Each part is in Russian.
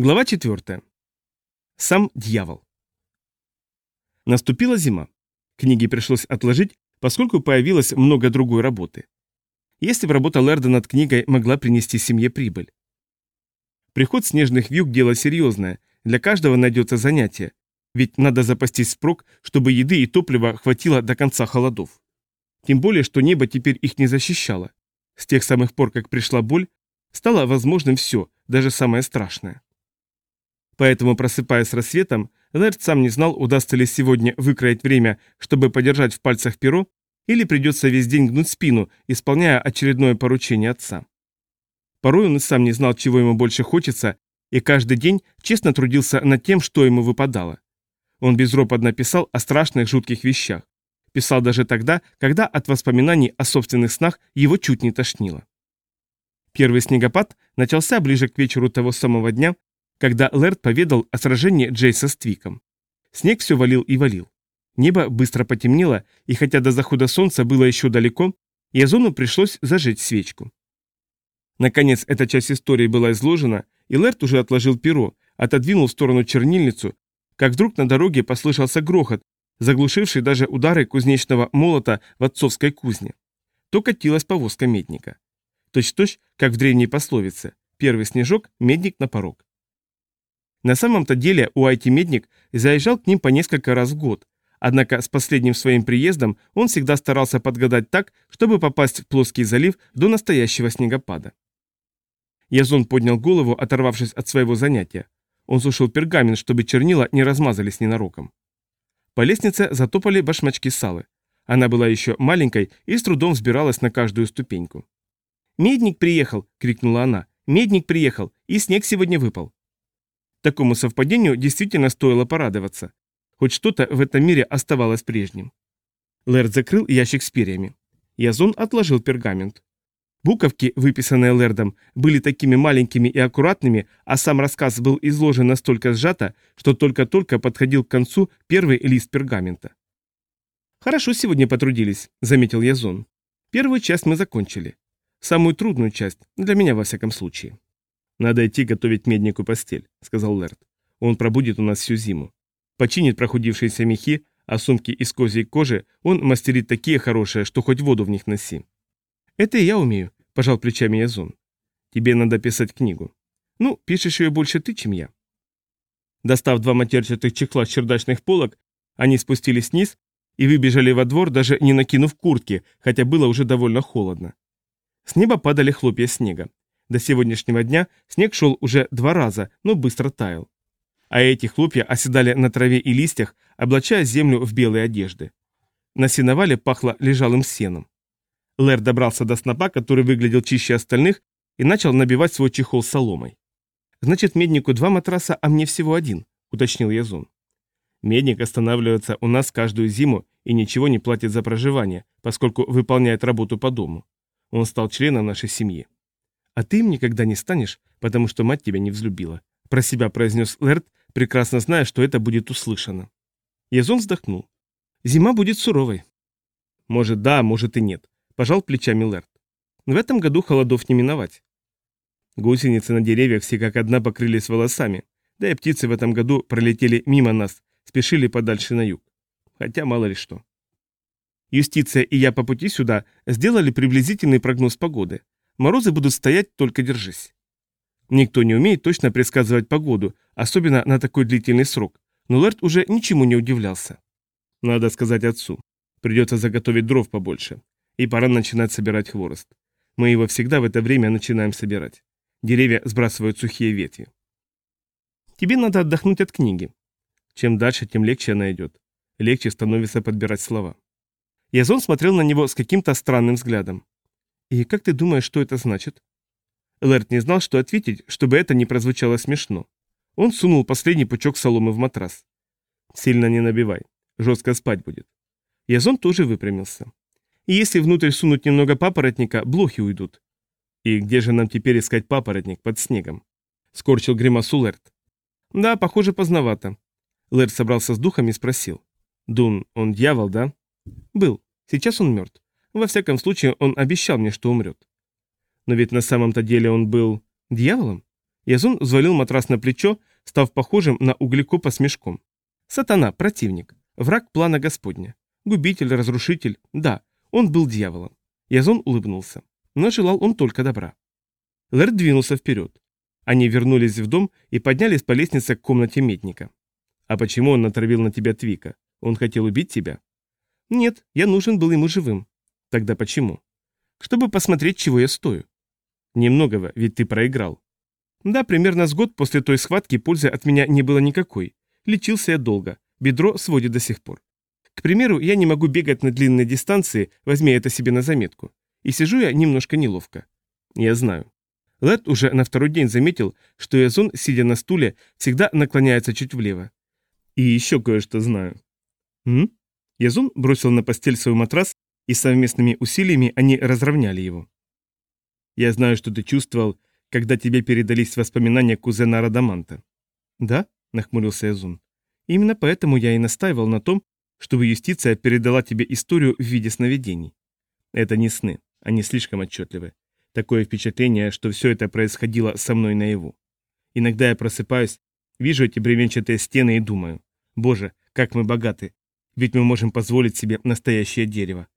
Глава 4. Сам дьявол. Наступила зима. Книги пришлось отложить, поскольку появилось много другой работы. Если бы работа Лерда над книгой могла принести семье прибыль. Приход снежных вьюг – дело серьезное, для каждого найдется занятие, ведь надо запастись впрок, чтобы еды и топлива хватило до конца холодов. Тем более, что небо теперь их не защищало. С тех самых пор, как пришла боль, стало возможным все, даже самое страшное. Поэтому, просыпаясь с рассветом, Лэрд сам не знал, удастся ли сегодня выкроить время, чтобы подержать в пальцах перо, или придется весь день гнуть спину, исполняя очередное поручение отца. Порой он и сам не знал, чего ему больше хочется, и каждый день честно трудился над тем, что ему выпадало. Он безропотно писал о страшных жутких вещах. Писал даже тогда, когда от воспоминаний о собственных снах его чуть не тошнило. Первый снегопад начался ближе к вечеру того самого дня, когда Лэрд поведал о сражении Джейса с Твиком. Снег все валил и валил. Небо быстро потемнело, и хотя до захода солнца было еще далеко, Язону пришлось зажечь свечку. Наконец, эта часть истории была изложена, и Лэрд уже отложил перо, отодвинул в сторону чернильницу, как вдруг на дороге послышался грохот, заглушивший даже удары кузнечного молота в отцовской кузне. То катилась повозка медника. Точь-точь, как в древней пословице. Первый снежок, медник на порог. На самом-то деле Уайти Медник заезжал к ним по несколько раз в год, однако с последним своим приездом он всегда старался подгадать так, чтобы попасть в плоский залив до настоящего снегопада. Язон поднял голову, оторвавшись от своего занятия. Он сушил пергамент, чтобы чернила не размазались ненароком. По лестнице затопали башмачки Салы. Она была еще маленькой и с трудом взбиралась на каждую ступеньку. «Медник приехал!» — крикнула она. «Медник приехал, и снег сегодня выпал. Такому совпадению действительно стоило порадоваться. Хоть что-то в этом мире оставалось прежним. Лэрд закрыл ящик с перьями. Язон отложил пергамент. Буковки, выписанные Лэрдом, были такими маленькими и аккуратными, а сам рассказ был изложен настолько сжато, что только-только подходил к концу первый лист пергамента. «Хорошо сегодня потрудились», — заметил Язон. «Первую часть мы закончили. Самую трудную часть, для меня во всяком случае». «Надо идти готовить меднику постель», — сказал Лерт. «Он пробудет у нас всю зиму. Починит прохудившиеся мехи, а сумки из козьей кожи он мастерит такие хорошие, что хоть воду в них носи». «Это и я умею», — пожал плечами Язон. «Тебе надо писать книгу». «Ну, пишешь ее больше ты, чем я». Достав два матерчатых чехла с чердачных полок, они спустились вниз и выбежали во двор, даже не накинув куртки, хотя было уже довольно холодно. С неба падали хлопья снега. До сегодняшнего дня снег шел уже два раза, но быстро таял. А эти хлопья оседали на траве и листьях, облачая землю в белые одежды. На сеновале пахло лежалым сеном. Лэр добрался до снопа, который выглядел чище остальных, и начал набивать свой чехол соломой. «Значит, меднику два матраса, а мне всего один», — уточнил Язон. «Медник останавливается у нас каждую зиму и ничего не платит за проживание, поскольку выполняет работу по дому. Он стал членом нашей семьи. «А ты им никогда не станешь, потому что мать тебя не взлюбила», про себя произнес Лерт, прекрасно зная, что это будет услышано. Язон вздохнул. «Зима будет суровой». «Может, да, может и нет», – пожал плечами Лерт. «В этом году холодов не миновать». Гусеницы на деревьях все как одна покрылись волосами, да и птицы в этом году пролетели мимо нас, спешили подальше на юг. Хотя мало ли что. Юстиция и я по пути сюда сделали приблизительный прогноз погоды. Морозы будут стоять, только держись. Никто не умеет точно предсказывать погоду, особенно на такой длительный срок, но Лэрд уже ничему не удивлялся. Надо сказать отцу. Придется заготовить дров побольше. И пора начинать собирать хворост. Мы его всегда в это время начинаем собирать. Деревья сбрасывают сухие ветви. Тебе надо отдохнуть от книги. Чем дальше, тем легче она идет. Легче становится подбирать слова. Язон смотрел на него с каким-то странным взглядом. «И как ты думаешь, что это значит?» Лэрт не знал, что ответить, чтобы это не прозвучало смешно. Он сунул последний пучок соломы в матрас. «Сильно не набивай. Жестко спать будет». Язон тоже выпрямился. «И если внутрь сунуть немного папоротника, блохи уйдут». «И где же нам теперь искать папоротник под снегом?» Скорчил гримасу Лэрт. «Да, похоже, поздновато». Лэрт собрался с духом и спросил. «Дун, он дьявол, да?» «Был. Сейчас он мертв. Во всяком случае, он обещал мне, что умрет. Но ведь на самом-то деле он был дьяволом? Язон взвалил матрас на плечо, став похожим на углекопа с мешком. Сатана, противник, враг плана Господня, губитель, разрушитель, да, он был дьяволом. Язон улыбнулся, но желал он только добра. Лэрд двинулся вперед. Они вернулись в дом и поднялись по лестнице к комнате медника. «А почему он натравил на тебя Твика? Он хотел убить тебя?» «Нет, я нужен был ему живым». «Тогда почему?» «Чтобы посмотреть, чего я стою». «Немногого, ведь ты проиграл». «Да, примерно с год после той схватки пользы от меня не было никакой. Лечился я долго, бедро сводит до сих пор. К примеру, я не могу бегать на длинной дистанции, возьми это себе на заметку. И сижу я немножко неловко. Я знаю. Лед уже на второй день заметил, что Язон, сидя на стуле, всегда наклоняется чуть влево. И еще кое-что знаю. М? Язон бросил на постель свой матрас, и совместными усилиями они разровняли его. Я знаю, что ты чувствовал, когда тебе передались воспоминания кузена Радаманта. Да? Нахмурился Язон. Именно поэтому я и настаивал на том, чтобы юстиция передала тебе историю в виде сновидений. Это не сны, они слишком отчетливы. Такое впечатление, что все это происходило со мной наяву. Иногда я просыпаюсь, вижу эти бревенчатые стены и думаю, боже, как мы богаты, ведь мы можем позволить себе настоящее дерево.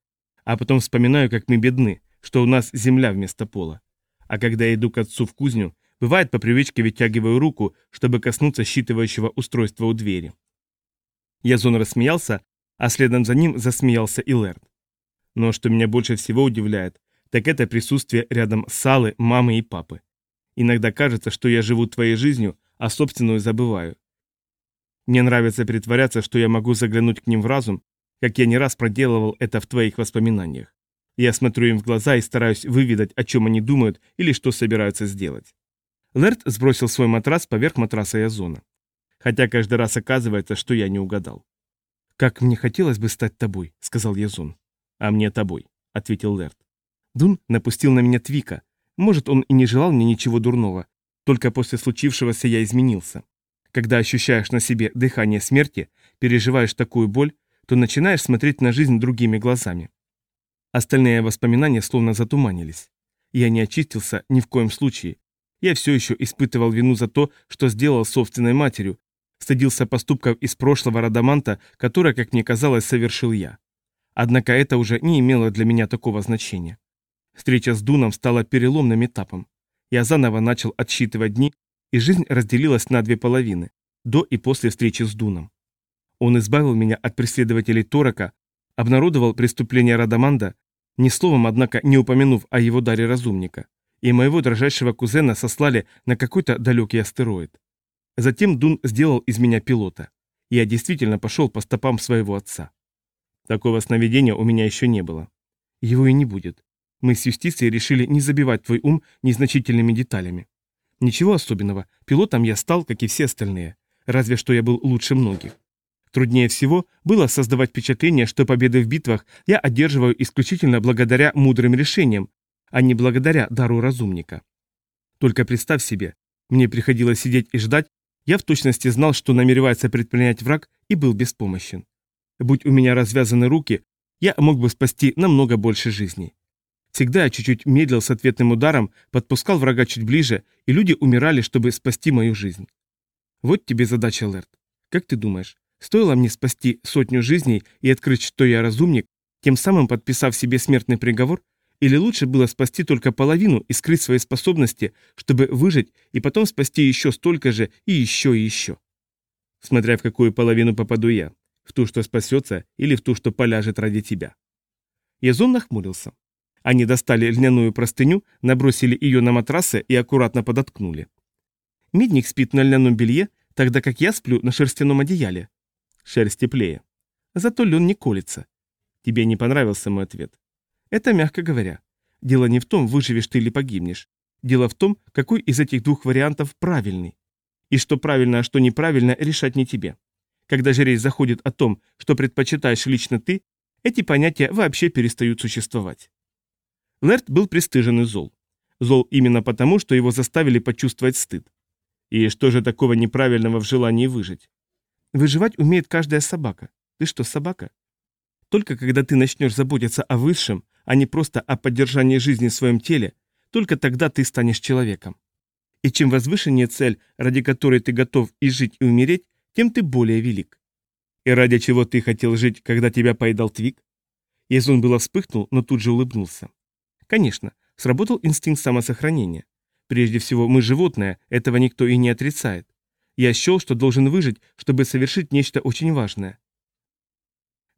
А потом вспоминаю, как мы бедны, что у нас земля вместо пола. А когда я иду к отцу в кузню, бывает по привычке вытягиваю руку, чтобы коснуться считывающего устройства у двери. Язон рассмеялся, а следом за ним засмеялся и Лэрд. Но что меня больше всего удивляет, так это присутствие рядом Салы, мамы и папы. Иногда кажется, что я живу твоей жизнью, а собственную забываю. Мне нравится притворяться, что я могу заглянуть к ним в разум, как я не раз проделывал это в твоих воспоминаниях. Я смотрю им в глаза и стараюсь выведать, о чем они думают или что собираются сделать. Лерт сбросил свой матрас поверх матраса Язона. Хотя каждый раз оказывается, что я не угадал. «Как мне хотелось бы стать тобой», — сказал Язун. «А мне тобой», — ответил Лерт. Дун напустил на меня Твика. Может, он и не желал мне ничего дурного. Только после случившегося я изменился. Когда ощущаешь на себе дыхание смерти, переживаешь такую боль, то начинаешь смотреть на жизнь другими глазами. Остальные воспоминания словно затуманились. Я не очистился ни в коем случае. Я все еще испытывал вину за то, что сделал собственной матерью, стыдился поступков из прошлого Радаманта, которое, как мне казалось, совершил я. Однако это уже не имело для меня такого значения. Встреча с Дуном стала переломным этапом. Я заново начал отсчитывать дни, и жизнь разделилась на две половины, до и после встречи с Дуном. Он избавил меня от преследователей Торака, обнародовал преступление Радаманда, ни словом, однако, не упомянув о его даре разумника, и моего дрожайшего кузена сослали на какой-то далекий астероид. Затем Дун сделал из меня пилота. Я действительно пошел по стопам своего отца. Такого сновидения у меня еще не было. Его и не будет. Мы с юстицией решили не забивать твой ум незначительными деталями. Ничего особенного, пилотом я стал, как и все остальные. Разве что я был лучше многих. Труднее всего было создавать впечатление, что победы в битвах я одерживаю исключительно благодаря мудрым решениям, а не благодаря дару разумника. Только представь себе, мне приходилось сидеть и ждать, я в точности знал, что намеревается предпринять враг, и был беспомощен. Будь у меня развязаны руки, я мог бы спасти намного больше жизней. Всегда я чуть-чуть медлил с ответным ударом, подпускал врага чуть ближе, и люди умирали, чтобы спасти мою жизнь. Вот тебе задача, Лерт. Как ты думаешь, стоило мне спасти сотню жизней и открыть, что я разумник, тем самым подписав себе смертный приговор, или лучше было спасти только половину и скрыть свои способности, чтобы выжить и потом спасти еще столько же и еще и еще? Смотря в какую половину попаду я. В ту, что спасется, или в ту, что поляжет ради тебя. Язон нахмурился. Они достали льняную простыню, набросили ее на матрасы и аккуратно подоткнули. Медник спит на льняном белье, тогда как я сплю на шерстяном одеяле. Шерсть теплее. Зато лен не колется. Тебе не понравился мой ответ. Это мягко говоря. Дело не в том, выживешь ты или погибнешь. Дело в том, какой из этих двух вариантов правильный. И что правильно, а что неправильно, решать не тебе. Когда же речь заходит о том, что предпочитаешь лично ты, эти понятия вообще перестают существовать. Лерт был пристыжен и зол. Зол именно потому, что его заставили почувствовать стыд. И что же такого неправильного в желании выжить? Выживать умеет каждая собака. Ты что, собака? Только когда ты начнешь заботиться о высшем, а не просто о поддержании жизни в своем теле, только тогда ты станешь человеком. И чем возвышеннее цель, ради которой ты готов и жить, и умереть, тем ты более велик. И ради чего ты хотел жить, когда тебя поедал Твик? Язон было вспыхнул, но тут же улыбнулся. Конечно, сработал инстинкт самосохранения. Прежде всего, мы животное, этого никто и не отрицает. Я счел, что должен выжить, чтобы совершить нечто очень важное.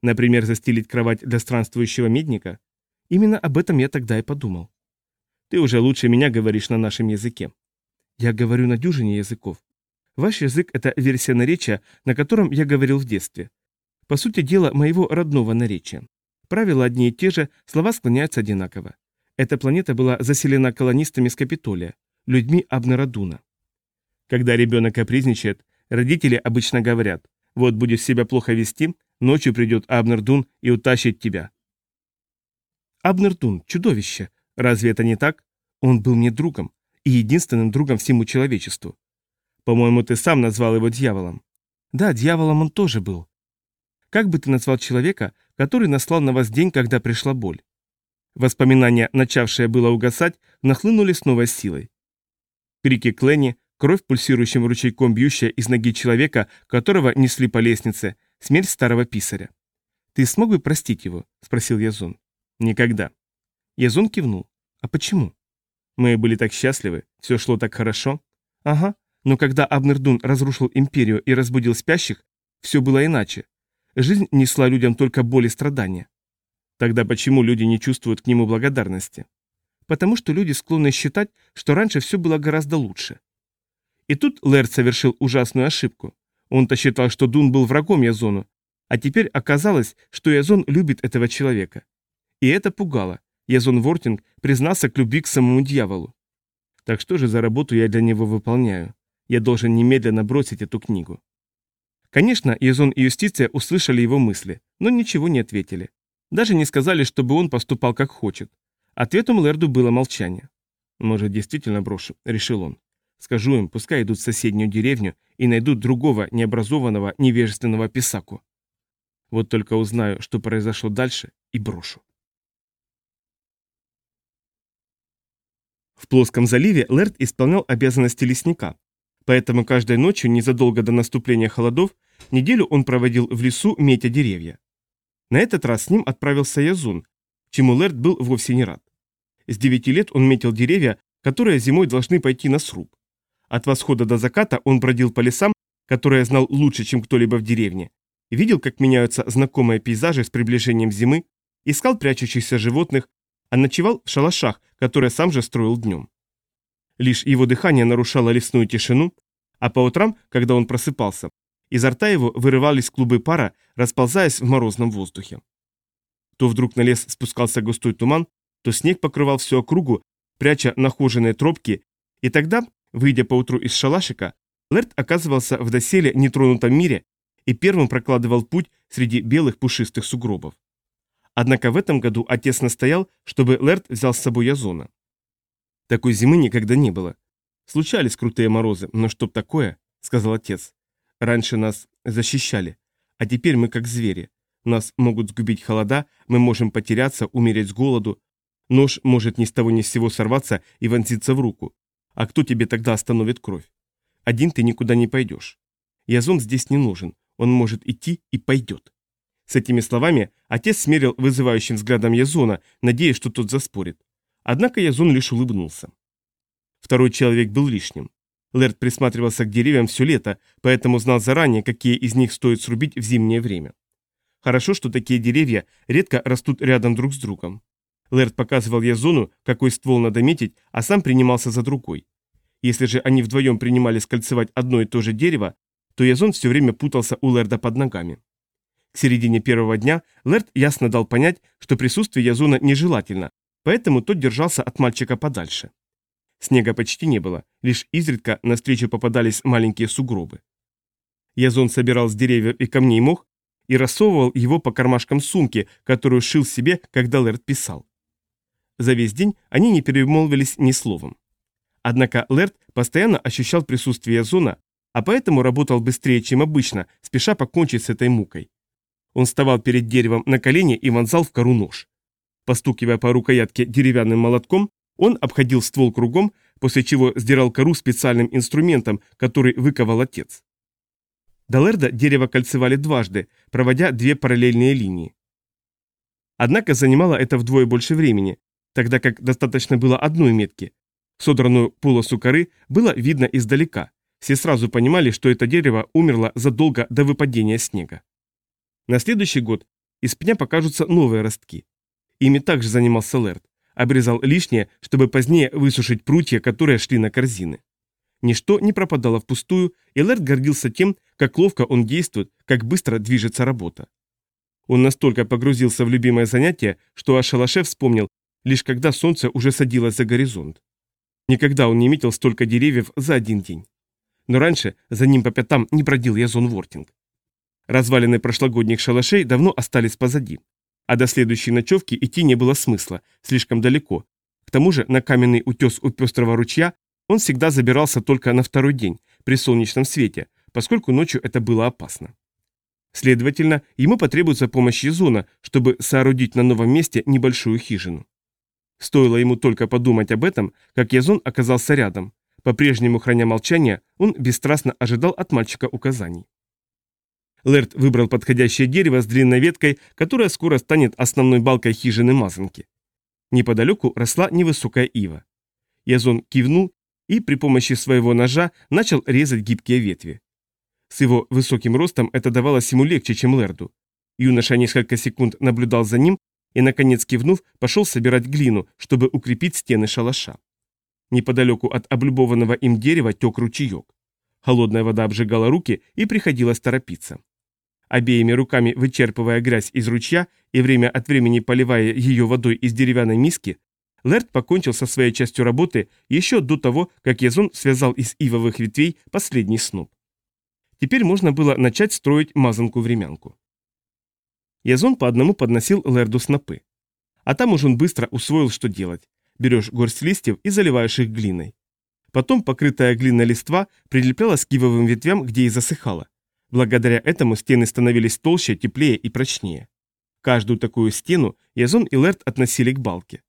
Например, застелить кровать для странствующего медника? Именно об этом я тогда и подумал. Ты уже лучше меня говоришь на нашем языке. Я говорю на дюжине языков. Ваш язык – это версия наречия, на котором я говорил в детстве. По сути дела, моего родного наречия. Правила одни и те же, слова склоняются одинаково. Эта планета была заселена колонистами с Капитолия, людьми Абнерадуна. Когда ребенок капризничает, родители обычно говорят, вот будешь себя плохо вести, ночью придет Абнердун и утащит тебя. Абнердун – чудовище. Разве это не так? Он был мне другом и единственным другом всему человечеству. По-моему, ты сам назвал его дьяволом. Да, дьяволом он тоже был. Как бы ты назвал человека, который наслал на вас день, когда пришла боль? Воспоминания, начавшие было угасать, нахлынули с новой силой. Крики Кленни, кровь пульсирующим ручейком бьющая из ноги человека, которого несли по лестнице, смерть старого писаря. «Ты смог бы простить его?» – спросил Язон. «Никогда». Язон кивнул. «А почему?» «Мы были так счастливы, все шло так хорошо». «Ага, но когда Абнердун разрушил империю и разбудил спящих, все было иначе. Жизнь несла людям только боль и страдания. Тогда почему люди не чувствуют к нему благодарности? Потому что люди склонны считать, что раньше все было гораздо лучше. И тут Лэрд совершил ужасную ошибку. Он-то считал, что Дун был врагом Язону, а теперь оказалось, что Язон любит этого человека. И это пугало. Язон Вортинг признался к любви к самому дьяволу. Так что же за работу я для него выполняю? Я должен немедленно бросить эту книгу. Конечно, Язон и Юстиция услышали его мысли, но ничего не ответили. Даже не сказали, чтобы он поступал как хочет. Ответом Лерду было молчание. «Может, действительно брошу», — решил он. «Скажу им, пускай идут в соседнюю деревню и найдут другого необразованного, невежественного писаку. Вот только узнаю, что произошло дальше, и брошу». В плоском заливе Лерд исполнял обязанности лесника, Поэтому каждой ночью, незадолго до наступления холодов, неделю он проводил в лесу, метя деревья. На этот раз с ним отправился Язун, чему Лерт был вовсе не рад. С девяти лет он метил деревья, которые зимой должны пойти на сруб. От восхода до заката он бродил по лесам, которые знал лучше, чем кто-либо в деревне, видел, как меняются знакомые пейзажи с приближением зимы, искал прячущихся животных, а ночевал в шалашах, которые сам же строил днем. Лишь его дыхание нарушало лесную тишину, а по утрам, когда он просыпался, изо рта его вырывались клубы пара, расползаясь в морозном воздухе. То вдруг на лес спускался густой туман, то снег покрывал всю округу, пряча нахоженные тропки, и тогда, выйдя поутру из шалашика, Лерт оказывался в доселе нетронутом мире и первым прокладывал путь среди белых пушистых сугробов. Однако в этом году отец настоял, чтобы Лерт взял с собой Язона. Такой зимы никогда не было. Случались крутые морозы, но чтоб такое, сказал отец. Раньше нас защищали, а теперь мы как звери. Нас могут сгубить холода, мы можем потеряться, умереть с голоду. Нож может ни с того ни с сего сорваться и вонзиться в руку. А кто тебе тогда остановит кровь? Один ты никуда не пойдешь. Язон здесь не нужен, он может идти и пойдет. С этими словами отец смерил вызывающим взглядом Язона, надеясь, что тот заспорит. Однако Язон лишь улыбнулся. Второй человек был лишним. Лэрд присматривался к деревьям все лето, поэтому знал заранее, какие из них стоит срубить в зимнее время. Хорошо, что такие деревья редко растут рядом друг с другом. Лэрд показывал Язону, какой ствол надо метить, а сам принимался за другой. Если же они вдвоем принимали скольцевать одно и то же дерево, то Язон все время путался у Лерда под ногами. К середине первого дня Лерд ясно дал понять, что присутствие Язона нежелательно, поэтому тот держался от мальчика подальше. Снега почти не было, лишь изредка на встречу попадались маленькие сугробы. Язон собирал с деревьев и камней мох и рассовывал его по кармашкам сумки, которую шил себе, когда Лэрд писал. За весь день они не перемолвились ни словом. Однако Лэрд постоянно ощущал присутствие Язона, а поэтому работал быстрее, чем обычно, спеша покончить с этой мукой. Он вставал перед деревом на колени и вонзал в кору нож. Постукивая по рукоятке деревянным молотком, он обходил ствол кругом, после чего сдирал кору специальным инструментом, который выковал отец. До Лерда дерево кольцевали дважды, проводя две параллельные линии. Однако занимало это вдвое больше времени, тогда как достаточно было одной метки. Содранную полосу коры было видно издалека. Все сразу понимали, что это дерево умерло задолго до выпадения снега. На следующий год из пня покажутся новые ростки. Ими также занимался Лерд. Обрезал лишнее, чтобы позднее высушить прутья, которые шли на корзины. Ничто не пропадало впустую, и Лерд гордился тем, как ловко он действует, как быстро движется работа. Он настолько погрузился в любимое занятие, что о шалаше вспомнил, лишь когда солнце уже садилось за горизонт. Никогда он не метил столько деревьев за один день. Но раньше за ним по пятам не бродил Язон Вортинг. Развалины прошлогодних шалашей давно остались позади. А до следующей ночевки идти не было смысла, слишком далеко. К тому же на каменный утес у пестрого ручья он всегда забирался только на второй день, при солнечном свете, поскольку ночью это было опасно. Следовательно, ему потребуется помощь Езона, чтобы соорудить на новом месте небольшую хижину. Стоило ему только подумать об этом, как Язон оказался рядом. По-прежнему храня молчание, он бесстрастно ожидал от мальчика указаний. Лэрд выбрал подходящее дерево с длинной веткой, которая скоро станет основной балкой хижины мазанки. Неподалеку росла невысокая ива. Язон кивнул и при помощи своего ножа начал резать гибкие ветви. С его высоким ростом это давалось ему легче, чем Лерду. Юноша несколько секунд наблюдал за ним и, наконец кивнув, пошел собирать глину, чтобы укрепить стены шалаша. Неподалеку от облюбованного им дерева тек ручеек. Холодная вода обжигала руки и приходилось торопиться. Обеими руками вычерпывая грязь из ручья и время от времени поливая ее водой из деревянной миски, Лерт покончил со своей частью работы еще до того, как Язон связал из ивовых ветвей последний сноп. Теперь можно было начать строить мазанку-времянку. Язон по одному подносил Лерду снопы. А там уж он быстро усвоил, что делать. Берешь горсть листьев и заливаешь их глиной. Потом покрытая глиной листва прилеплялась к ивовым ветвям, где и засыхала. Благодаря этому стены становились толще, теплее и прочнее. Каждую такую стену Язон и Лерд относили к балке.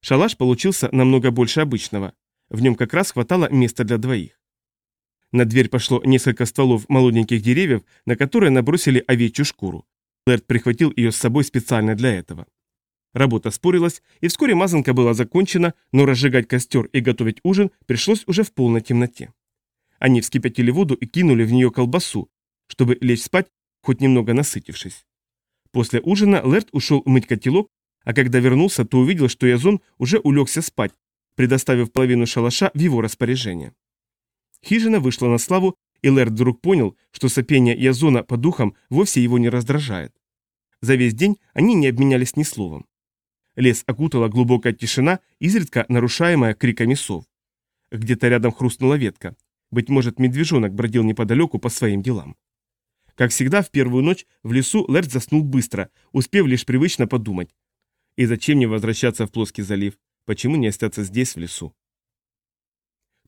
Шалаш получился намного больше обычного. В нем как раз хватало места для двоих. На дверь пошло несколько стволов молоденьких деревьев, на которые набросили овечью шкуру. Лэрд прихватил ее с собой специально для этого. Работа спорилась, и вскоре мазанка была закончена, но разжигать костер и готовить ужин пришлось уже в полной темноте. Они вскипятили воду и кинули в нее колбасу, чтобы лечь спать, хоть немного насытившись. После ужина Лэрд ушел мыть котелок, а когда вернулся, то увидел, что Язон уже улегся спать, предоставив половину шалаша в его распоряжение. Хижина вышла на славу, и Лэрд вдруг понял, что сопение Язона по духам вовсе его не раздражает. За весь день они не обменялись ни словом. Лес окутала глубокая тишина, изредка нарушаемая криками сов. Где-то рядом хрустнула ветка. Быть может, медвежонок бродил неподалеку по своим делам. Как всегда, в первую ночь в лесу Лэрд заснул быстро, успев лишь привычно подумать. И зачем мне возвращаться в плоский залив? Почему не остаться здесь, в лесу?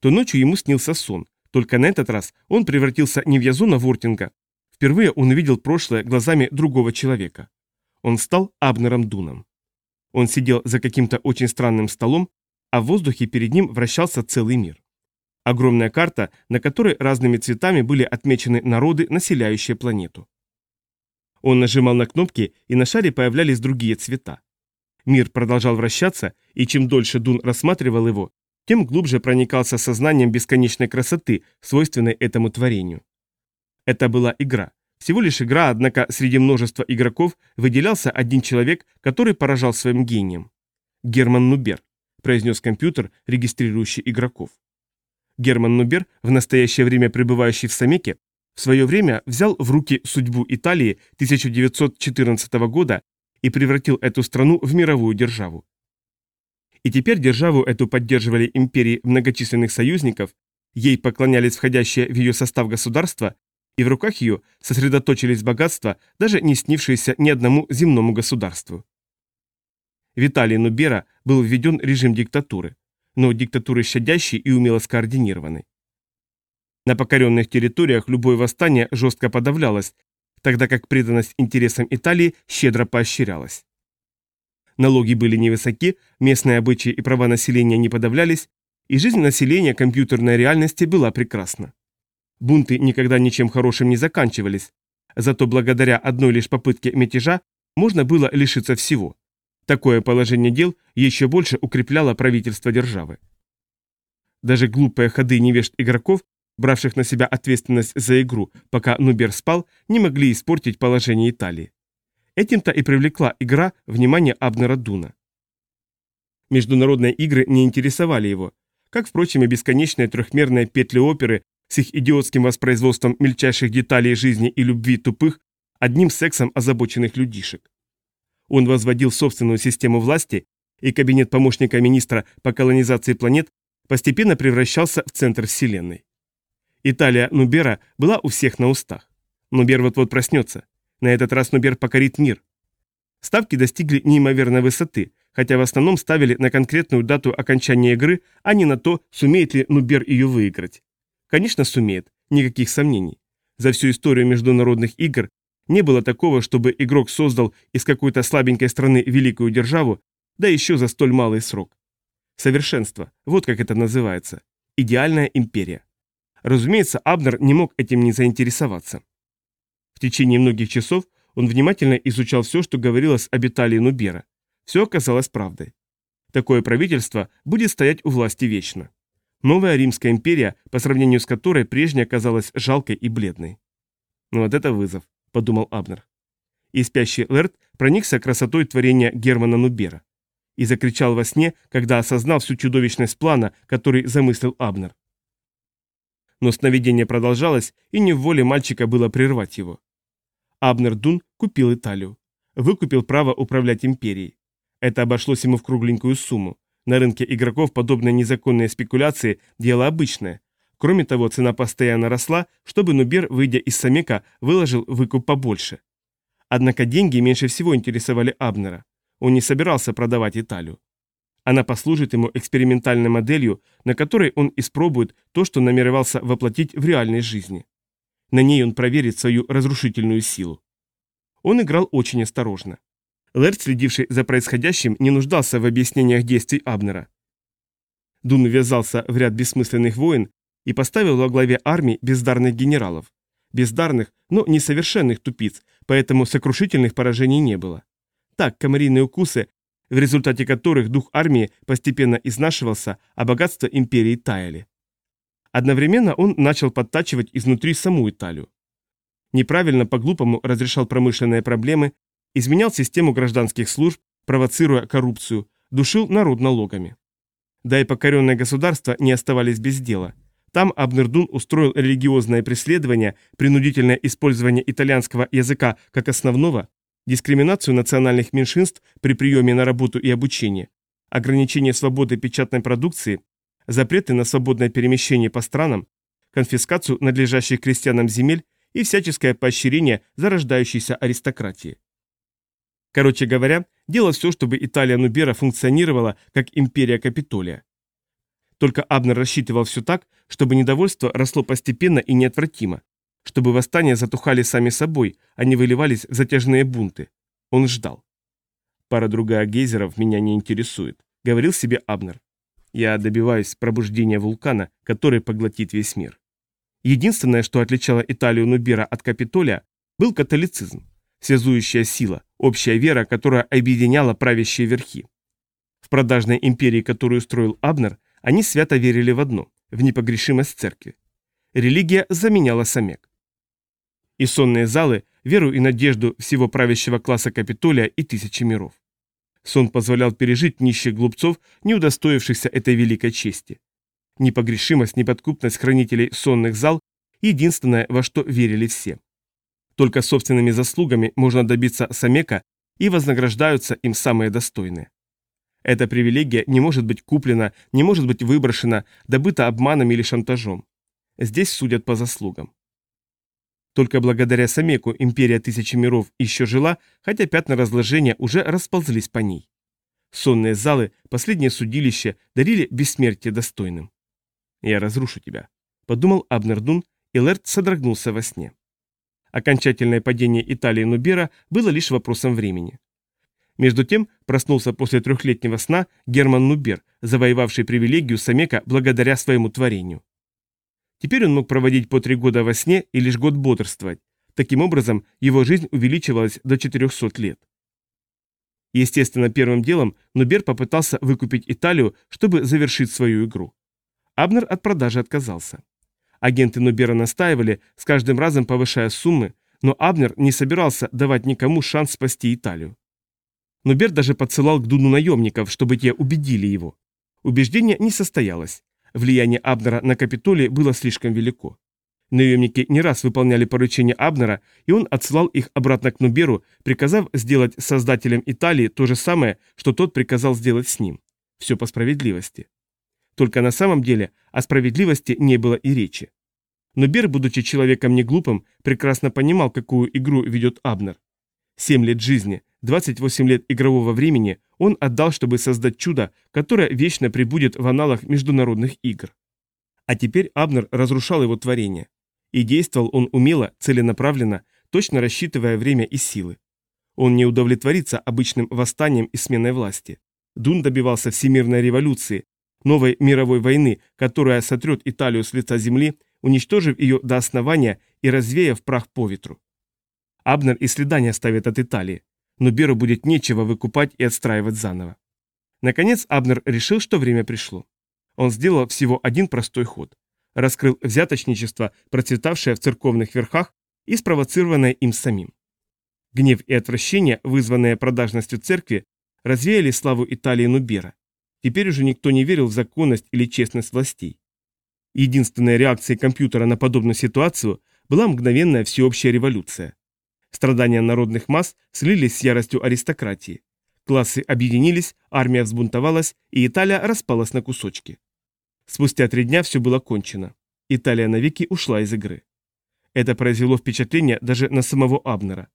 То ночью ему снился сон, только на этот раз он превратился не в Язона Вортинга. Впервые он увидел прошлое глазами другого человека. Он стал Абнером Дуном. Он сидел за каким-то очень странным столом, а в воздухе перед ним вращался целый мир. Огромная карта, на которой разными цветами были отмечены народы, населяющие планету. Он нажимал на кнопки, и на шаре появлялись другие цвета. Мир продолжал вращаться, и чем дольше Дун рассматривал его, тем глубже проникался сознанием бесконечной красоты, свойственной этому творению. Это была игра. Всего лишь игра, однако среди множества игроков выделялся один человек, который поражал своим гением. Герман Нубер, произнес компьютер, регистрирующий игроков. Герман Нубер, в настоящее время пребывающий в Самеке, в свое время взял в руки судьбу Италии 1914 года и превратил эту страну в мировую державу. И теперь державу эту поддерживали империи многочисленных союзников, ей поклонялись входящие в ее состав государства, и в руках ее сосредоточились богатства, даже не снившиеся ни одному земному государству. В Италии Нубера был введен режим диктатуры, но диктатуры щадящей и умело скоординированной. На покоренных территориях любое восстание жестко подавлялось, тогда как преданность интересам Италии щедро поощрялась. Налоги были невысоки, местные обычаи и права населения не подавлялись, и жизнь населения компьютерной реальности была прекрасна. Бунты никогда ничем хорошим не заканчивались, зато благодаря одной лишь попытке мятежа можно было лишиться всего. Такое положение дел еще больше укрепляло правительство державы. Даже глупые ходы невежд игроков, бравших на себя ответственность за игру, пока Нубер спал, не могли испортить положение Италии. Этим-то и привлекла игра внимание Абнера Дуна. Международные игры не интересовали его, как, впрочем, и бесконечные трехмерные петли оперы с их идиотским воспроизводством мельчайших деталей жизни и любви тупых, одним сексом озабоченных людишек. Он возводил собственную систему власти, и кабинет помощника министра по колонизации планет постепенно превращался в центр Вселенной. Италия Нубера была у всех на устах. Нубер вот-вот проснется. На этот раз Нубер покорит мир. Ставки достигли неимоверной высоты, хотя в основном ставили на конкретную дату окончания игры, а не на то, сумеет ли Нубер ее выиграть. Конечно, сумеет, никаких сомнений. За всю историю международных игр не было такого, чтобы игрок создал из какой-то слабенькой страны великую державу, да еще за столь малый срок. Совершенство, вот как это называется. Идеальная империя. Разумеется, Абнер не мог этим не заинтересоваться. В течение многих часов он внимательно изучал все, что говорилось об Италии Нубера. Все оказалось правдой. Такое правительство будет стоять у власти вечно. Новая Римская империя, по сравнению с которой прежняя казалась жалкой и бледной. Ну вот это вызов подумал Абнер. И спящий Лерт проникся красотой творения Германа Нубера. И закричал во сне, когда осознал всю чудовищность плана, который замыслил Абнер. Но сновидение продолжалось, и не в воле мальчика было прервать его. Абнер Дун купил Италию. Выкупил право управлять империей. Это обошлось ему в кругленькую сумму. На рынке игроков подобные незаконные спекуляции – дело обычное, Кроме того, цена постоянно росла, чтобы Нубер, выйдя из Самека, выложил выкуп побольше. Однако деньги меньше всего интересовали Абнера. Он не собирался продавать Италию. Она послужит ему экспериментальной моделью, на которой он испробует то, что намеревался воплотить в реальной жизни. На ней он проверит свою разрушительную силу. Он играл очень осторожно. Лэрд, следивший за происходящим, не нуждался в объяснениях действий Абнера. Дун ввязался в ряд бессмысленных войн, и поставил во главе армии бездарных генералов. Бездарных, но несовершенных тупиц, поэтому сокрушительных поражений не было. Так, комариные укусы, в результате которых дух армии постепенно изнашивался, а богатства империи таяли. Одновременно он начал подтачивать изнутри саму Италию. Неправильно по-глупому разрешал промышленные проблемы, изменял систему гражданских служб, провоцируя коррупцию, душил народ налогами. Да и покоренные государства не оставались без дела – там Абнердун устроил религиозное преследование, принудительное использование итальянского языка как основного, дискриминацию национальных меньшинств при приеме на работу и обучение, ограничение свободы печатной продукции, запреты на свободное перемещение по странам, конфискацию надлежащих крестьянам земель и всяческое поощрение зарождающейся аристократии. Короче говоря, делал все, чтобы Италия Нубера функционировала как империя Капитолия. Только Абнер рассчитывал все так, чтобы недовольство росло постепенно и неотвратимо, чтобы восстания затухали сами собой, а не выливались в затяжные бунты. Он ждал. «Пара-другая гейзеров меня не интересует», — говорил себе Абнер. «Я добиваюсь пробуждения вулкана, который поглотит весь мир». Единственное, что отличало Италию Нубера от Капитолия, был католицизм, связующая сила, общая вера, которая объединяла правящие верхи. В продажной империи, которую строил Абнер, они свято верили в одно – в непогрешимость церкви. Религия заменяла самек. И сонные залы – веру и надежду всего правящего класса Капитолия и тысячи миров. Сон позволял пережить нищих глупцов, не удостоившихся этой великой чести. Непогрешимость, неподкупность хранителей сонных зал – единственное, во что верили все. Только собственными заслугами можно добиться самека, и вознаграждаются им самые достойные. Эта привилегия не может быть куплена, не может быть выброшена, добыта обманом или шантажом. Здесь судят по заслугам. Только благодаря Самеку империя Тысячи Миров еще жила, хотя пятна разложения уже расползлись по ней. Сонные залы, последнее судилище, дарили бессмертие достойным. «Я разрушу тебя», — подумал Абнердун, и Лерт содрогнулся во сне. Окончательное падение Италии Нубера было лишь вопросом времени. Между тем проснулся после трехлетнего сна Герман Нубер, завоевавший привилегию Самека благодаря своему творению. Теперь он мог проводить по три года во сне и лишь год бодрствовать. Таким образом, его жизнь увеличивалась до 400 лет. Естественно, первым делом Нубер попытался выкупить Италию, чтобы завершить свою игру. Абнер от продажи отказался. Агенты Нубера настаивали, с каждым разом повышая суммы, но Абнер не собирался давать никому шанс спасти Италию. Нубер даже подсылал к Дуну наемников, чтобы те убедили его. Убеждение не состоялось. Влияние Абнера на Капитолий было слишком велико. Наемники не раз выполняли поручения Абнера, и он отсылал их обратно к Нуберу, приказав сделать создателям Италии то же самое, что тот приказал сделать с ним. Все по справедливости. Только на самом деле о справедливости не было и речи. Нубер, будучи человеком неглупым, прекрасно понимал, какую игру ведет Абнер. Семь лет жизни, 28 лет игрового времени он отдал, чтобы создать чудо, которое вечно прибудет в аналах международных игр. А теперь Абнер разрушал его творение. И действовал он умело, целенаправленно, точно рассчитывая время и силы. Он не удовлетворится обычным восстанием и сменой власти. Дун добивался всемирной революции, новой мировой войны, которая сотрет Италию с лица земли, уничтожив ее до основания и развеяв прах по ветру. Абнер и следа не оставит от Италии, но Беру будет нечего выкупать и отстраивать заново. Наконец Абнер решил, что время пришло. Он сделал всего один простой ход раскрыл взяточничество, процветавшее в церковных верхах и спровоцированное им самим. Гнев и отвращение, вызванные продажностью церкви, развеяли славу Италии Нубера. Теперь уже никто не верил в законность или честность властей. Единственной реакцией компьютера на подобную ситуацию была мгновенная всеобщая революция. Страдания народных масс слились с яростью аристократии. Классы объединились, армия взбунтовалась, и Италия распалась на кусочки. Спустя три дня все было кончено. Италия навеки ушла из игры. Это произвело впечатление даже на самого Абнера.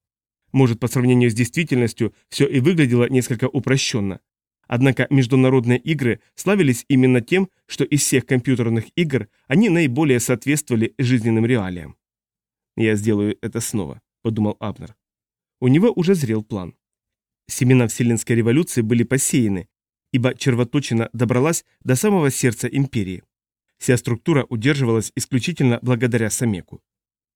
Может, по сравнению с действительностью, все и выглядело несколько упрощенно. Однако международные игры славились именно тем, что из всех компьютерных игр они наиболее соответствовали жизненным реалиям. «Я сделаю это снова», — подумал Абнер. У него уже зрел план. Семена Вселенской революции были посеяны, ибо червоточина добралась до самого сердца империи. Вся структура удерживалась исключительно благодаря Самеку.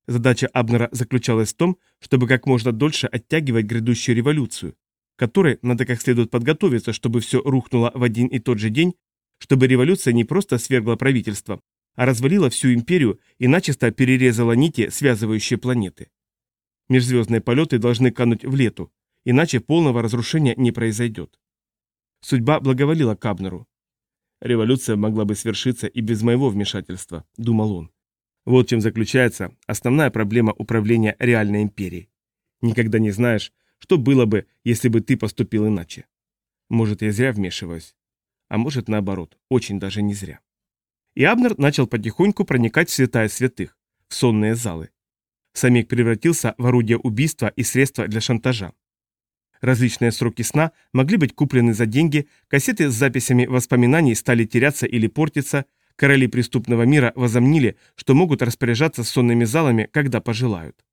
Задача Абнера заключалась в том, чтобы как можно дольше оттягивать грядущую революцию, которой надо как следует подготовиться, чтобы все рухнуло в один и тот же день, чтобы революция не просто свергла правительство, а развалила всю империю и начисто перерезала нити, связывающие планеты. Межзвездные полеты должны кануть в лету, иначе полного разрушения не произойдет. Судьба благоволила Кабнеру. Революция могла бы свершиться и без моего вмешательства, думал он. Вот чем заключается основная проблема управления реальной империей. Никогда не знаешь, что было бы, если бы ты поступил иначе. Может, я зря вмешиваюсь. А может, наоборот, очень даже не зря. И Абнер начал потихоньку проникать в святая святых, в сонные залы. Самик превратился в орудие убийства и средство для шантажа. Различные сроки сна могли быть куплены за деньги, кассеты с записями воспоминаний стали теряться или портиться, короли преступного мира возомнили, что могут распоряжаться сонными залами, когда пожелают.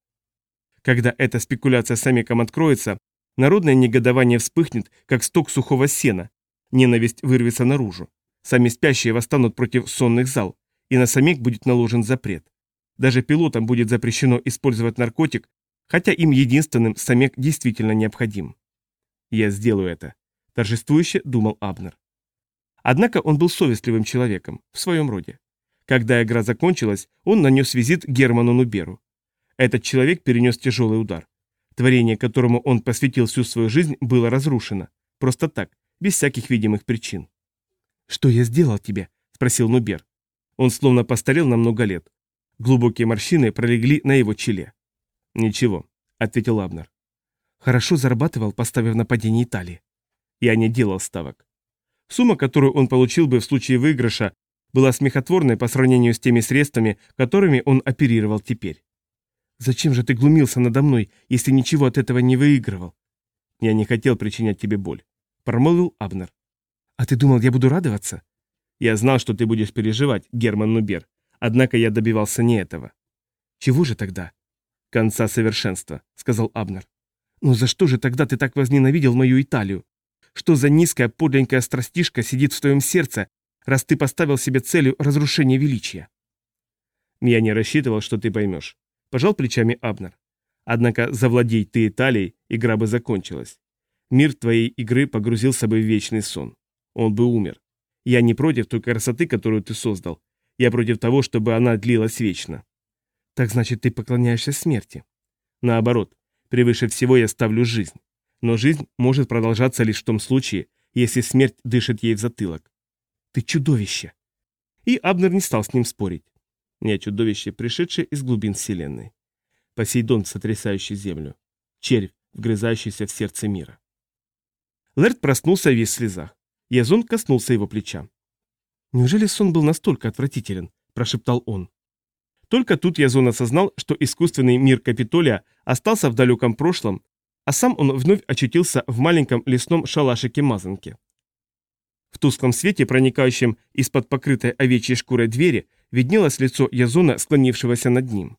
Когда эта спекуляция с Амиком откроется, народное негодование вспыхнет, как сток сухого сена, ненависть вырвется наружу. Сами спящие восстанут против сонных зал, и на самих будет наложен запрет. Даже пилотам будет запрещено использовать наркотик, хотя им единственным самек действительно необходим. «Я сделаю это», – торжествующе думал Абнер. Однако он был совестливым человеком, в своем роде. Когда игра закончилась, он нанес визит Герману Нуберу. Этот человек перенес тяжелый удар. Творение, которому он посвятил всю свою жизнь, было разрушено. Просто так, без всяких видимых причин. «Что я сделал тебе?» – спросил Нубер. Он словно постарел на много лет. Глубокие морщины пролегли на его челе. «Ничего», — ответил Абнер. «Хорошо зарабатывал, поставив нападение Италии». Я не делал ставок. Сумма, которую он получил бы в случае выигрыша, была смехотворной по сравнению с теми средствами, которыми он оперировал теперь. «Зачем же ты глумился надо мной, если ничего от этого не выигрывал?» «Я не хотел причинять тебе боль», — промолвил Абнер. «А ты думал, я буду радоваться?» «Я знал, что ты будешь переживать, Герман Нубер, однако я добивался не этого». «Чего же тогда?» «Конца совершенства», — сказал Абнер. «Ну за что же тогда ты так возненавидел мою Италию? Что за низкая подленькая страстишка сидит в твоем сердце, раз ты поставил себе целью разрушение величия?» «Я не рассчитывал, что ты поймешь», – пожал плечами Абнер. «Однако завладей ты Италией, игра бы закончилась. Мир твоей игры погрузился бы в вечный сон. Он бы умер. Я не против той красоты, которую ты создал. Я против того, чтобы она длилась вечно». «Так значит, ты поклоняешься смерти?» «Наоборот, превыше всего я ставлю жизнь. Но жизнь может продолжаться лишь в том случае, если смерть дышит ей в затылок. Ты чудовище!» И Абнер не стал с ним спорить. Я чудовище, пришедшее из глубин Вселенной. Посейдон, сотрясающий землю. Червь, вгрызающийся в сердце мира. Лэрд проснулся весь в слезах. Язон коснулся его плеча. «Неужели сон был настолько отвратителен?» – прошептал он. Только тут Язон осознал, что искусственный мир Капитолия остался в далеком прошлом, а сам он вновь очутился в маленьком лесном шалашике-мазанке. В тусклом свете, проникающем из-под покрытой овечьей шкурой двери, виднелось лицо Язона, склонившегося над ним.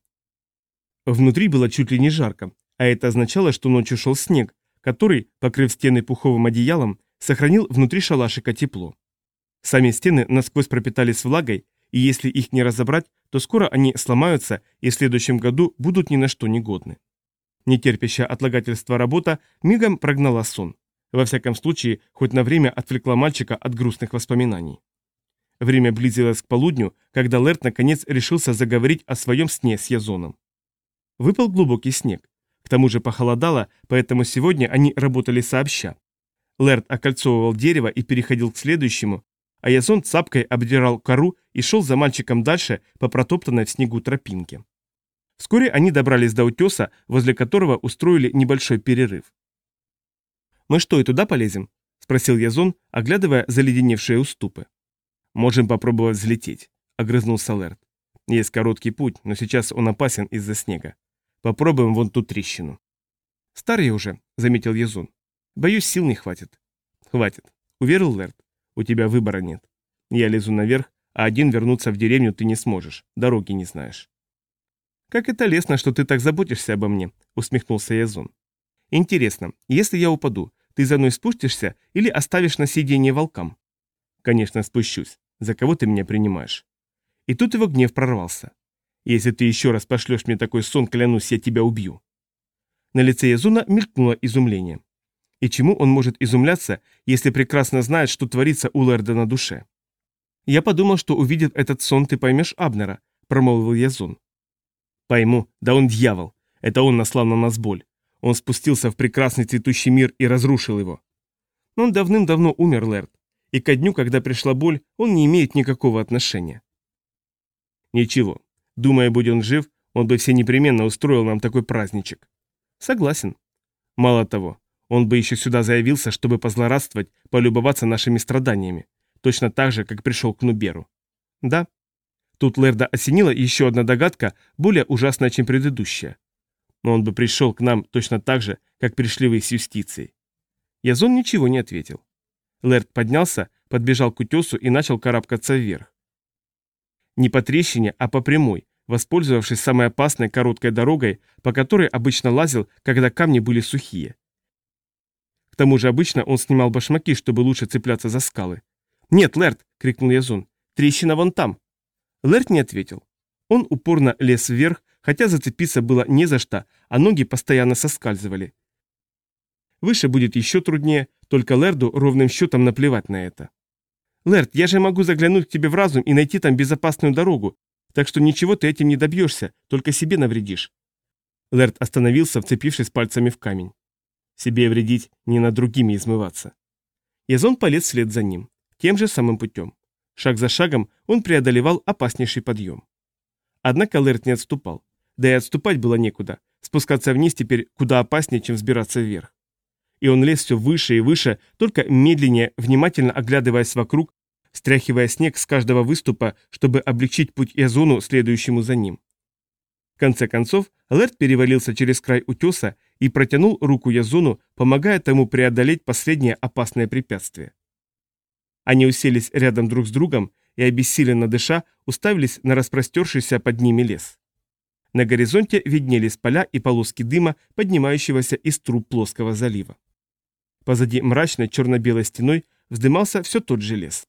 Внутри было чуть ли не жарко, а это означало, что ночью шел снег, который, покрыв стены пуховым одеялом, сохранил внутри шалашика тепло. Сами стены насквозь пропитались влагой, и если их не разобрать, то скоро они сломаются и в следующем году будут ни на что не годны. Нетерпящая отлагательства работа мигом прогнала сон. Во всяком случае, хоть на время отвлекла мальчика от грустных воспоминаний. Время близилось к полудню, когда Лерт наконец решился заговорить о своем сне с Язоном. Выпал глубокий снег. К тому же похолодало, поэтому сегодня они работали сообща. Лерт окольцовывал дерево и переходил к следующему, а Язон цапкой обдирал кору и шел за мальчиком дальше по протоптанной в снегу тропинке. Вскоре они добрались до утеса, возле которого устроили небольшой перерыв. «Мы что, и туда полезем?» – спросил Язон, оглядывая заледеневшие уступы. «Можем попробовать взлететь», – огрызнулся Лерт. «Есть короткий путь, но сейчас он опасен из-за снега. Попробуем вон ту трещину». «Старые уже», – заметил Язон. «Боюсь, сил не хватит». «Хватит», – уверил Лерт. У тебя выбора нет. Я лезу наверх, а один вернуться в деревню ты не сможешь, дороги не знаешь. Как это лестно, что ты так заботишься обо мне, усмехнулся Язон. Интересно, если я упаду, ты за мной спустишься или оставишь на сиденье волкам? Конечно, спущусь. За кого ты меня принимаешь? И тут его гнев прорвался. Если ты еще раз пошлешь мне такой сон, клянусь, я тебя убью. На лице Язуна мелькнуло изумление. И чему он может изумляться, если прекрасно знает, что творится у Лерда на душе? «Я подумал, что увидев этот сон, ты поймешь Абнера», — промолвил Язон. «Пойму, да он дьявол. Это он наслал на нас боль. Он спустился в прекрасный цветущий мир и разрушил его. Он давным-давно умер, Лерд, и ко дню, когда пришла боль, он не имеет никакого отношения». «Ничего. Думая, будь он жив, он бы все непременно устроил нам такой праздничек». «Согласен. Мало того, он бы еще сюда заявился, чтобы позлорадствовать, полюбоваться нашими страданиями. Точно так же, как пришел к Нуберу. Да. Тут Лерда осенила еще одна догадка, более ужасная, чем предыдущая. Но он бы пришел к нам точно так же, как пришли вы с юстицией. Язон ничего не ответил. Лерд поднялся, подбежал к утесу и начал карабкаться вверх. Не по трещине, а по прямой, воспользовавшись самой опасной короткой дорогой, по которой обычно лазил, когда камни были сухие. К тому же обычно он снимал башмаки, чтобы лучше цепляться за скалы. «Нет, Лерт!» — крикнул Язон. «Трещина вон там!» Лерт не ответил. Он упорно лез вверх, хотя зацепиться было не за что, а ноги постоянно соскальзывали. Выше будет еще труднее, только Лерду ровным счетом наплевать на это. «Лерт, я же могу заглянуть к тебе в разум и найти там безопасную дорогу, так что ничего ты этим не добьешься, только себе навредишь». Лерт остановился, вцепившись пальцами в камень. Себе вредить, не над другими измываться. Язон полез вслед за ним, тем же самым путем. Шаг за шагом он преодолевал опаснейший подъем. Однако Лерт не отступал. Да и отступать было некуда. Спускаться вниз теперь куда опаснее, чем взбираться вверх. И он лез все выше и выше, только медленнее, внимательно оглядываясь вокруг, стряхивая снег с каждого выступа, чтобы облегчить путь Язону, следующему за ним. В конце концов, Лерт перевалился через край утеса и протянул руку Язону, помогая тому преодолеть последнее опасное препятствие. Они уселись рядом друг с другом и, обессиленно дыша, уставились на распростершийся под ними лес. На горизонте виднелись поля и полоски дыма, поднимающегося из труб плоского залива. Позади мрачной черно-белой стеной вздымался все тот же лес.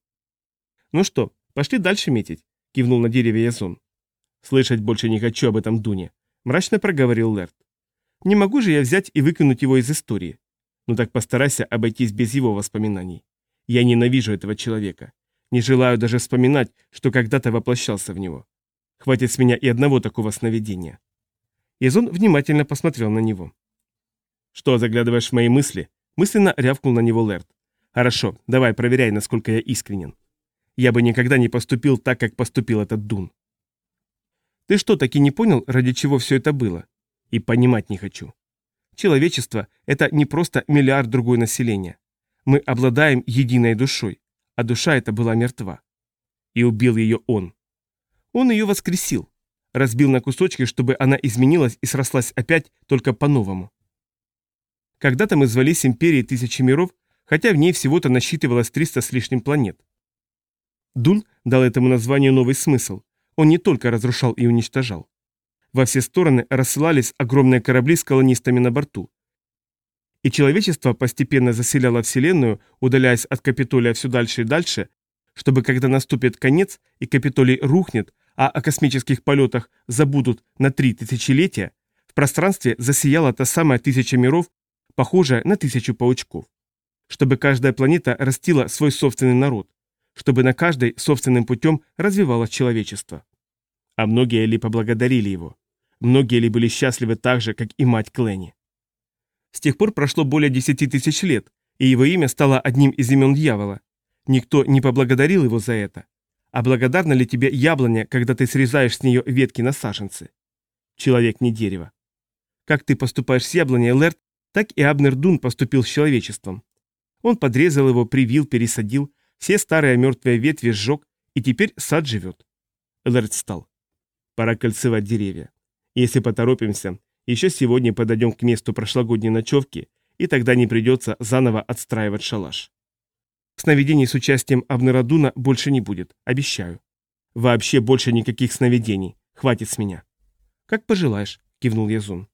«Ну что, пошли дальше метить», — кивнул на дереве Язон. «Слышать больше не хочу об этом Дуне», — мрачно проговорил Лерт. «Не могу же я взять и выкинуть его из истории. Ну так постарайся обойтись без его воспоминаний. Я ненавижу этого человека. Не желаю даже вспоминать, что когда-то воплощался в него. Хватит с меня и одного такого сновидения». Язон внимательно посмотрел на него. «Что, заглядываешь в мои мысли?» Мысленно рявкнул на него Лерт. «Хорошо, давай проверяй, насколько я искренен. Я бы никогда не поступил так, как поступил этот Дун». «Ты что, таки не понял, ради чего все это было?» «И понимать не хочу. Человечество – это не просто миллиард другой населения. Мы обладаем единой душой, а душа эта была мертва. И убил ее он. Он ее воскресил, разбил на кусочки, чтобы она изменилась и срослась опять только по-новому. Когда-то мы звались Империей Тысячи Миров, хотя в ней всего-то насчитывалось 300 с лишним планет. Дун дал этому названию новый смысл. Он не только разрушал и уничтожал. Во все стороны рассылались огромные корабли с колонистами на борту. И человечество постепенно заселяло Вселенную, удаляясь от Капитолия все дальше и дальше, чтобы когда наступит конец и Капитолий рухнет, а о космических полетах забудут на три тысячелетия, в пространстве засияла та самая тысяча миров, похожая на тысячу паучков. Чтобы каждая планета растила свой собственный народ, чтобы на каждой собственным путем развивалось человечество. А многие ли поблагодарили его? Многие ли были счастливы так же, как и мать Кленни? С тех пор прошло более десяти тысяч лет, и его имя стало одним из имен дьявола. Никто не поблагодарил его за это. А благодарна ли тебе яблоня, когда ты срезаешь с нее ветки на саженцы? Человек не дерево. Как ты поступаешь с яблоней, Лерт, так и Абнер Дун поступил с человечеством. Он подрезал его, привил, пересадил, все старые мертвые ветви сжег, и теперь сад живет. Элэрд встал. Пора кольцевать деревья. Если поторопимся, еще сегодня подойдем к месту прошлогодней ночевки, и тогда не придется заново отстраивать шалаш. Сновидений с участием Абнера Дуна больше не будет, обещаю. Вообще больше никаких сновидений, хватит с меня. Как пожелаешь, кивнул Язун.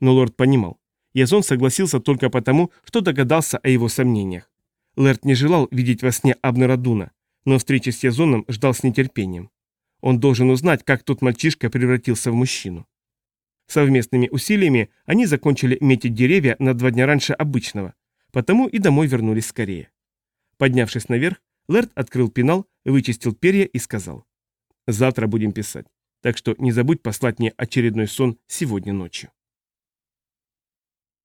Но лорд понимал, Язон согласился только потому, что догадался о его сомнениях. Лэрт не желал видеть во сне Абнера Дуна, но встречи с Язоном ждал с нетерпением. Он должен узнать, как тот мальчишка превратился в мужчину. Совместными усилиями они закончили метить деревья на два дня раньше обычного, потому и домой вернулись скорее. Поднявшись наверх, Лэрт открыл пенал, вычистил перья и сказал. «Завтра будем писать, так что не забудь послать мне очередной сон сегодня ночью».